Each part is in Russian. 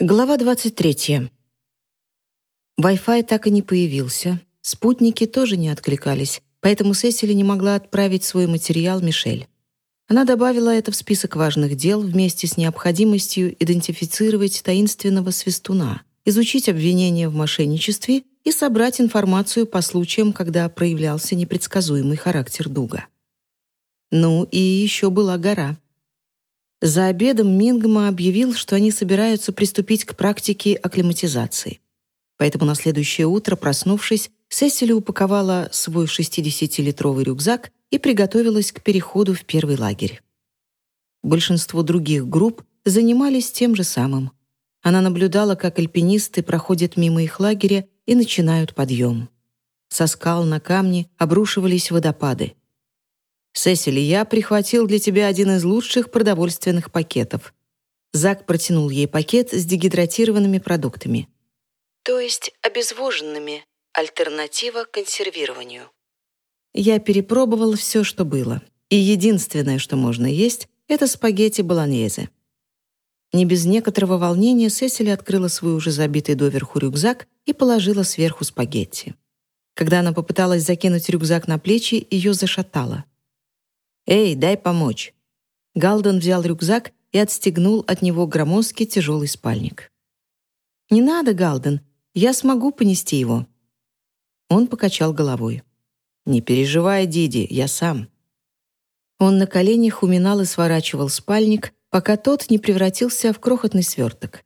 Глава 23. Wi-Fi так и не появился, спутники тоже не откликались, поэтому Сесили не могла отправить свой материал Мишель. Она добавила это в список важных дел вместе с необходимостью идентифицировать таинственного свистуна, изучить обвинения в мошенничестве и собрать информацию по случаям, когда проявлялся непредсказуемый характер Дуга. Ну и еще была гора — за обедом Мингма объявил, что они собираются приступить к практике акклиматизации. Поэтому на следующее утро, проснувшись, Сесили упаковала свой 60-литровый рюкзак и приготовилась к переходу в первый лагерь. Большинство других групп занимались тем же самым. Она наблюдала, как альпинисты проходят мимо их лагеря и начинают подъем. Со скал на камни обрушивались водопады. «Сесили, я прихватил для тебя один из лучших продовольственных пакетов». Зак протянул ей пакет с дегидратированными продуктами. «То есть обезвоженными. Альтернатива консервированию». Я перепробовал все, что было. И единственное, что можно есть, это спагетти болоньезе. Не без некоторого волнения Сесили открыла свой уже забитый доверху рюкзак и положила сверху спагетти. Когда она попыталась закинуть рюкзак на плечи, ее зашатало. «Эй, дай помочь!» Галден взял рюкзак и отстегнул от него громоздкий тяжелый спальник. «Не надо, Галден, я смогу понести его». Он покачал головой. «Не переживай, Диди, я сам». Он на коленях уминал и сворачивал спальник, пока тот не превратился в крохотный сверток.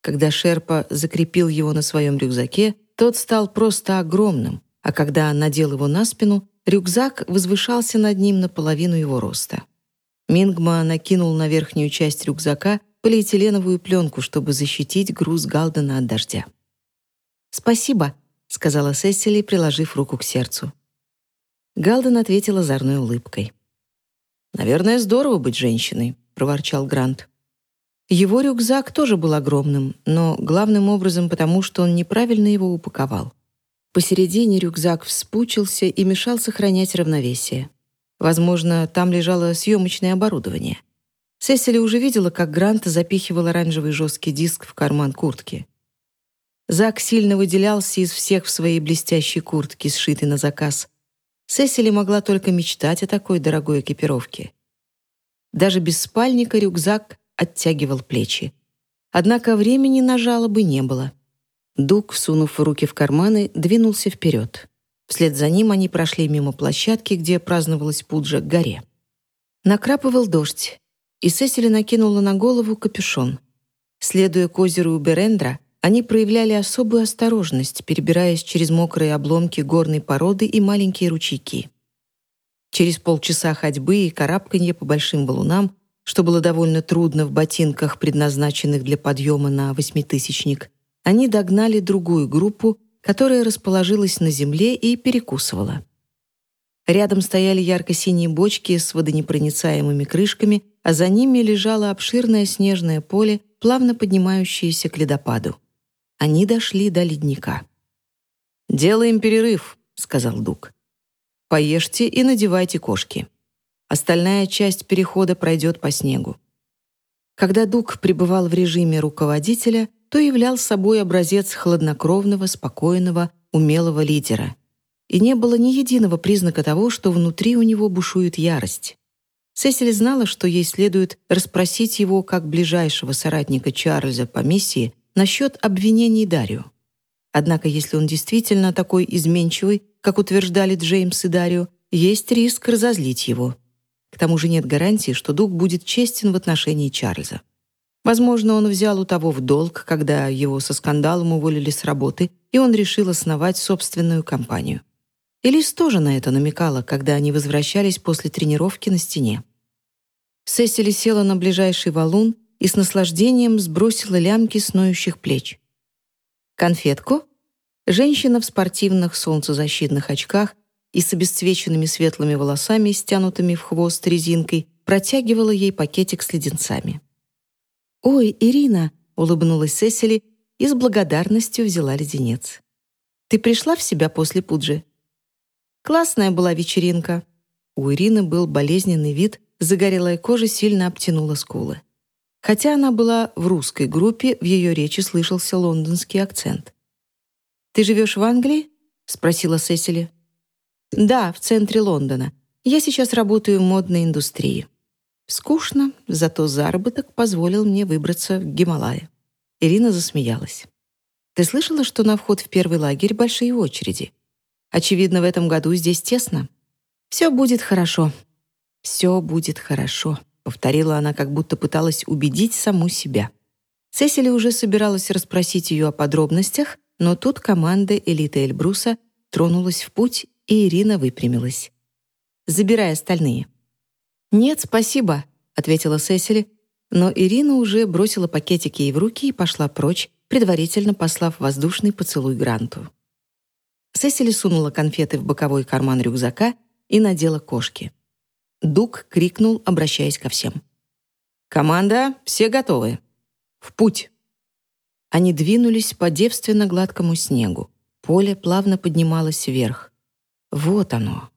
Когда Шерпа закрепил его на своем рюкзаке, тот стал просто огромным, а когда надел его на спину, Рюкзак возвышался над ним наполовину его роста. Мингма накинул на верхнюю часть рюкзака полиэтиленовую пленку, чтобы защитить груз Галдена от дождя. «Спасибо», — сказала Сесили, приложив руку к сердцу. Галден ответил озорной улыбкой. «Наверное, здорово быть женщиной», — проворчал Грант. Его рюкзак тоже был огромным, но главным образом потому, что он неправильно его упаковал. Посередине рюкзак вспучился и мешал сохранять равновесие. Возможно, там лежало съемочное оборудование. Сесили уже видела, как Грант запихивал оранжевый жесткий диск в карман куртки. Зак сильно выделялся из всех в своей блестящей куртке, сшитой на заказ. Сесили могла только мечтать о такой дорогой экипировке. Даже без спальника рюкзак оттягивал плечи. Однако времени на жалобы не было. Дуг, всунув руки в карманы, двинулся вперед. Вслед за ним они прошли мимо площадки, где праздновалась пуджа к горе. Накрапывал дождь, и Сесили накинула на голову капюшон. Следуя к озеру Берендра, они проявляли особую осторожность, перебираясь через мокрые обломки горной породы и маленькие ручейки. Через полчаса ходьбы и карабканье по большим валунам, что было довольно трудно в ботинках, предназначенных для подъема на восьмитысячник, они догнали другую группу, которая расположилась на земле и перекусывала. Рядом стояли ярко-синие бочки с водонепроницаемыми крышками, а за ними лежало обширное снежное поле, плавно поднимающееся к ледопаду. Они дошли до ледника. «Делаем перерыв», — сказал Дуг. «Поешьте и надевайте кошки. Остальная часть перехода пройдет по снегу». Когда Дуг пребывал в режиме руководителя, то являл собой образец хладнокровного, спокойного, умелого лидера. И не было ни единого признака того, что внутри у него бушует ярость. Сесиль знала, что ей следует расспросить его как ближайшего соратника Чарльза по миссии насчет обвинений Дарио. Однако, если он действительно такой изменчивый, как утверждали Джеймс и Дарио, есть риск разозлить его. К тому же нет гарантии, что Дуг будет честен в отношении Чарльза. Возможно, он взял у того в долг, когда его со скандалом уволили с работы, и он решил основать собственную компанию. Элис тоже на это намекала, когда они возвращались после тренировки на стене. Сесили села на ближайший валун и с наслаждением сбросила лямки с ноющих плеч. «Конфетку?» Женщина в спортивных солнцезащитных очках и с обесцвеченными светлыми волосами, стянутыми в хвост резинкой, протягивала ей пакетик с леденцами. «Ой, Ирина!» — улыбнулась Сесили и с благодарностью взяла леденец. «Ты пришла в себя после пуджи?» Классная была вечеринка. У Ирины был болезненный вид, загорелая кожа сильно обтянула скулы. Хотя она была в русской группе, в ее речи слышался лондонский акцент. «Ты живешь в Англии?» — спросила Сесили. «Да, в центре Лондона. Я сейчас работаю в модной индустрии. Скучно, зато заработок позволил мне выбраться в Гималайи». Ирина засмеялась. «Ты слышала, что на вход в первый лагерь большие очереди? Очевидно, в этом году здесь тесно. Все будет хорошо. Все будет хорошо» повторила она, как будто пыталась убедить саму себя. Сесили уже собиралась расспросить ее о подробностях, но тут команда элиты Эльбруса тронулась в путь, и Ирина выпрямилась. «Забирай остальные». «Нет, спасибо», — ответила Сесили, но Ирина уже бросила пакетики ей в руки и пошла прочь, предварительно послав воздушный поцелуй Гранту. Сесили сунула конфеты в боковой карман рюкзака и надела кошки. Дуг крикнул, обращаясь ко всем. «Команда, все готовы. В путь!» Они двинулись по девственно гладкому снегу. Поле плавно поднималось вверх. Вот оно.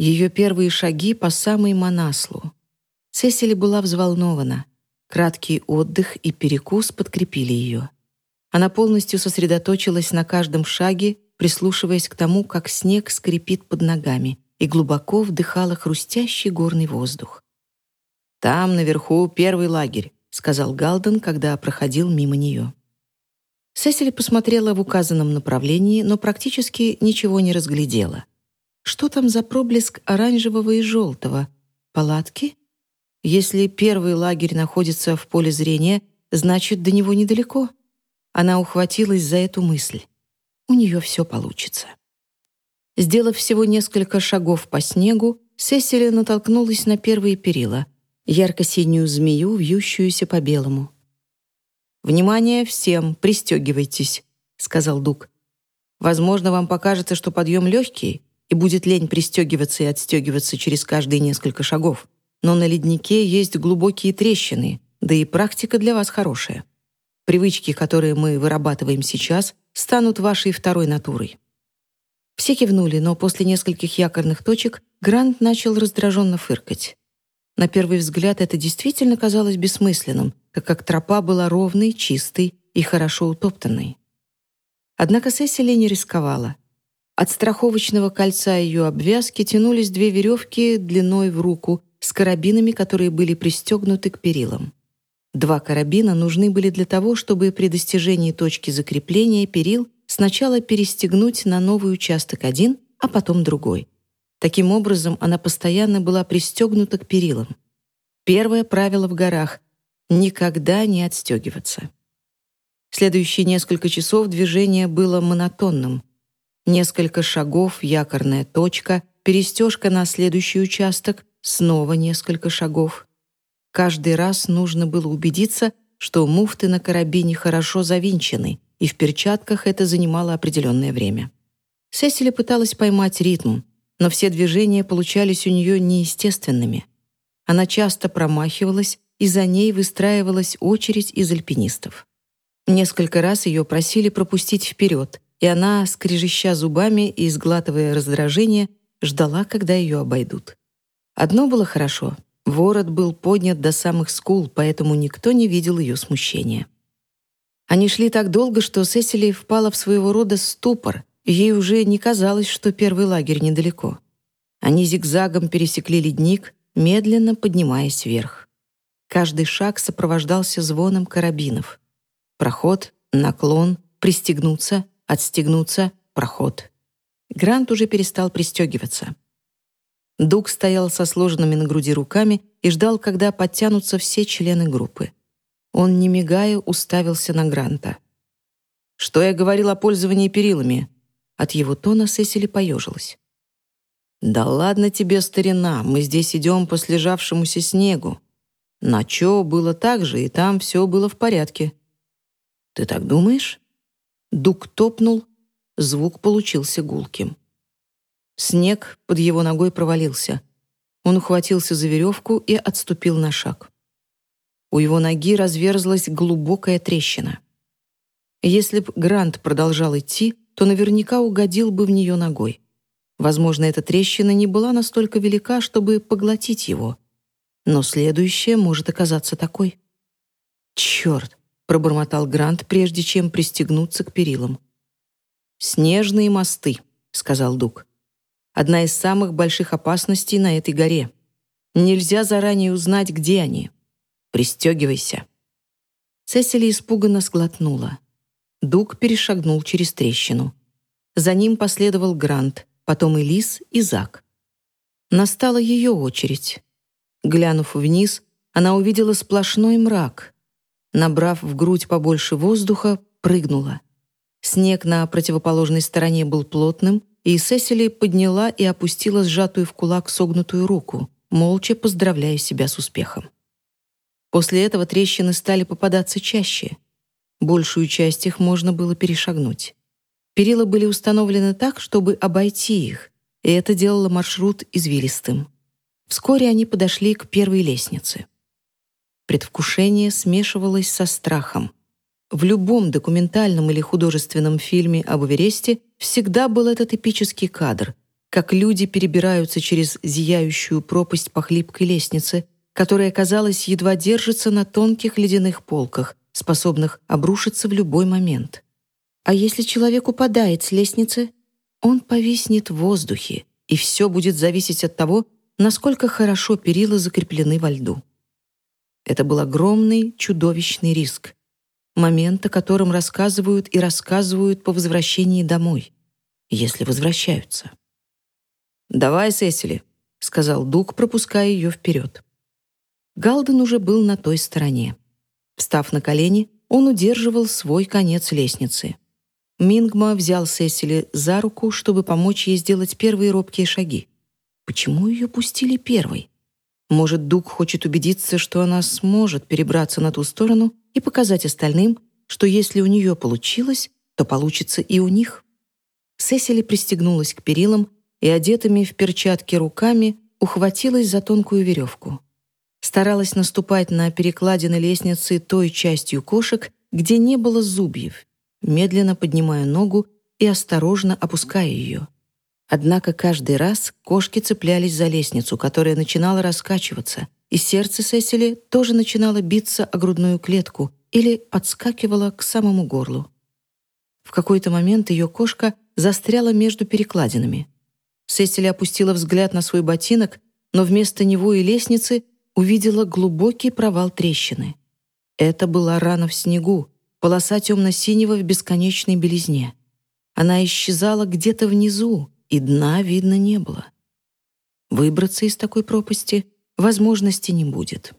Ее первые шаги по самой Манаслу. Сесили была взволнована. Краткий отдых и перекус подкрепили ее. Она полностью сосредоточилась на каждом шаге, прислушиваясь к тому, как снег скрипит под ногами — и глубоко вдыхала хрустящий горный воздух. «Там, наверху, первый лагерь», — сказал Галден, когда проходил мимо нее. Сесили посмотрела в указанном направлении, но практически ничего не разглядела. Что там за проблеск оранжевого и желтого? Палатки? Если первый лагерь находится в поле зрения, значит, до него недалеко. Она ухватилась за эту мысль. У нее все получится. Сделав всего несколько шагов по снегу, Сесили натолкнулась на первые перила, ярко-синюю змею, вьющуюся по белому. «Внимание всем, пристегивайтесь», — сказал Дуг. «Возможно, вам покажется, что подъем легкий, и будет лень пристегиваться и отстегиваться через каждые несколько шагов. Но на леднике есть глубокие трещины, да и практика для вас хорошая. Привычки, которые мы вырабатываем сейчас, станут вашей второй натурой. Все кивнули, но после нескольких якорных точек Грант начал раздраженно фыркать. На первый взгляд это действительно казалось бессмысленным, так как тропа была ровной, чистой и хорошо утоптанной. Однако Сесили не рисковала. От страховочного кольца ее обвязки тянулись две веревки длиной в руку с карабинами, которые были пристегнуты к перилам. Два карабина нужны были для того, чтобы при достижении точки закрепления перил сначала перестегнуть на новый участок один, а потом другой. Таким образом, она постоянно была пристегнута к перилам. Первое правило в горах — никогда не отстегиваться. Следующие несколько часов движение было монотонным. Несколько шагов, якорная точка, перестежка на следующий участок, снова несколько шагов. Каждый раз нужно было убедиться, что муфты на карабине хорошо завинчены — и в перчатках это занимало определенное время. Сесили пыталась поймать ритм, но все движения получались у нее неестественными. Она часто промахивалась, и за ней выстраивалась очередь из альпинистов. Несколько раз ее просили пропустить вперед, и она, скрежеща зубами и изглатывая раздражение, ждала, когда ее обойдут. Одно было хорошо — ворот был поднят до самых скул, поэтому никто не видел ее смущения. Они шли так долго, что Сесили впала в своего рода ступор, ей уже не казалось, что первый лагерь недалеко. Они зигзагом пересекли ледник, медленно поднимаясь вверх. Каждый шаг сопровождался звоном карабинов. Проход, наклон, пристегнуться, отстегнуться, проход. Грант уже перестал пристегиваться. Дуг стоял со сложенными на груди руками и ждал, когда подтянутся все члены группы. Он, не мигая, уставился на Гранта. «Что я говорил о пользовании перилами?» От его тона Сесили поежилась. «Да ладно тебе, старина, мы здесь идем по слежавшемуся снегу. На чё было так же, и там все было в порядке». «Ты так думаешь?» Дуг топнул, звук получился гулким. Снег под его ногой провалился. Он ухватился за веревку и отступил на шаг. У его ноги разверзлась глубокая трещина. Если б Грант продолжал идти, то наверняка угодил бы в нее ногой. Возможно, эта трещина не была настолько велика, чтобы поглотить его. Но следующая может оказаться такой. «Черт!» — пробормотал Грант, прежде чем пристегнуться к перилам. «Снежные мосты», — сказал Дуг. «Одна из самых больших опасностей на этой горе. Нельзя заранее узнать, где они. Пристегивайся». Сесили испуганно сглотнула. Дуг перешагнул через трещину. За ним последовал Грант, потом и Лис, и Зак. Настала ее очередь. Глянув вниз, она увидела сплошной мрак. Набрав в грудь побольше воздуха, прыгнула. Снег на противоположной стороне был плотным, и Сесили подняла и опустила сжатую в кулак согнутую руку, молча поздравляя себя с успехом. После этого трещины стали попадаться чаще. Большую часть их можно было перешагнуть. Перила были установлены так, чтобы обойти их, и это делало маршрут извилистым. Вскоре они подошли к первой лестнице. Предвкушение смешивалось со страхом. В любом документальном или художественном фильме об Эвересте всегда был этот эпический кадр, как люди перебираются через зияющую пропасть по хлипкой лестнице, которая, казалось, едва держится на тонких ледяных полках, способных обрушиться в любой момент. А если человек упадает с лестницы, он повиснет в воздухе, и все будет зависеть от того, насколько хорошо перила закреплены во льду. Это был огромный, чудовищный риск. Момент, о котором рассказывают и рассказывают по возвращении домой, если возвращаются. «Давай, Сесили», — сказал Дуг, пропуская ее вперед. Галден уже был на той стороне. Встав на колени, он удерживал свой конец лестницы. Мингма взял Сесили за руку, чтобы помочь ей сделать первые робкие шаги. Почему ее пустили первой? Может, Дуг хочет убедиться, что она сможет перебраться на ту сторону и показать остальным, что если у нее получилось, то получится и у них? Сесили пристегнулась к перилам и, одетыми в перчатки руками, ухватилась за тонкую веревку. Старалась наступать на перекладины лестницы той частью кошек, где не было зубьев, медленно поднимая ногу и осторожно опуская ее. Однако каждый раз кошки цеплялись за лестницу, которая начинала раскачиваться, и сердце Сесили тоже начинало биться о грудную клетку или подскакивало к самому горлу. В какой-то момент ее кошка застряла между перекладинами. Сесили опустила взгляд на свой ботинок, но вместо него и лестницы увидела глубокий провал трещины. Это была рана в снегу, полоса темно-синего в бесконечной белизне. Она исчезала где-то внизу, и дна видно не было. Выбраться из такой пропасти возможности не будет.